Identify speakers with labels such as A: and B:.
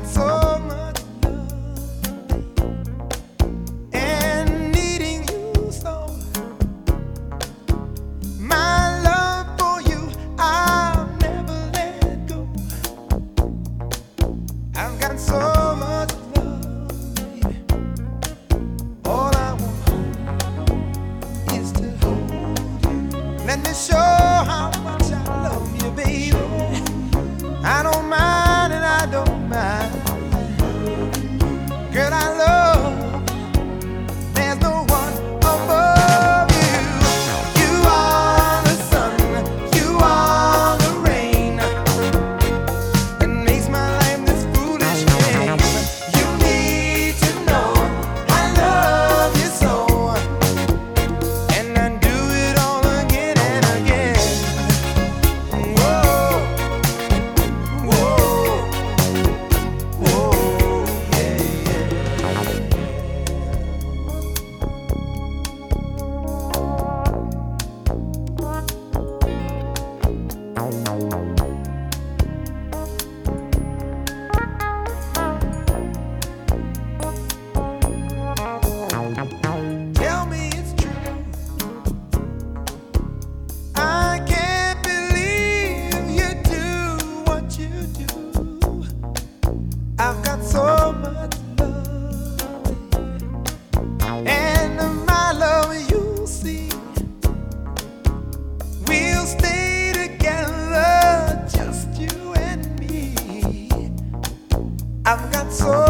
A: that soul. I've got so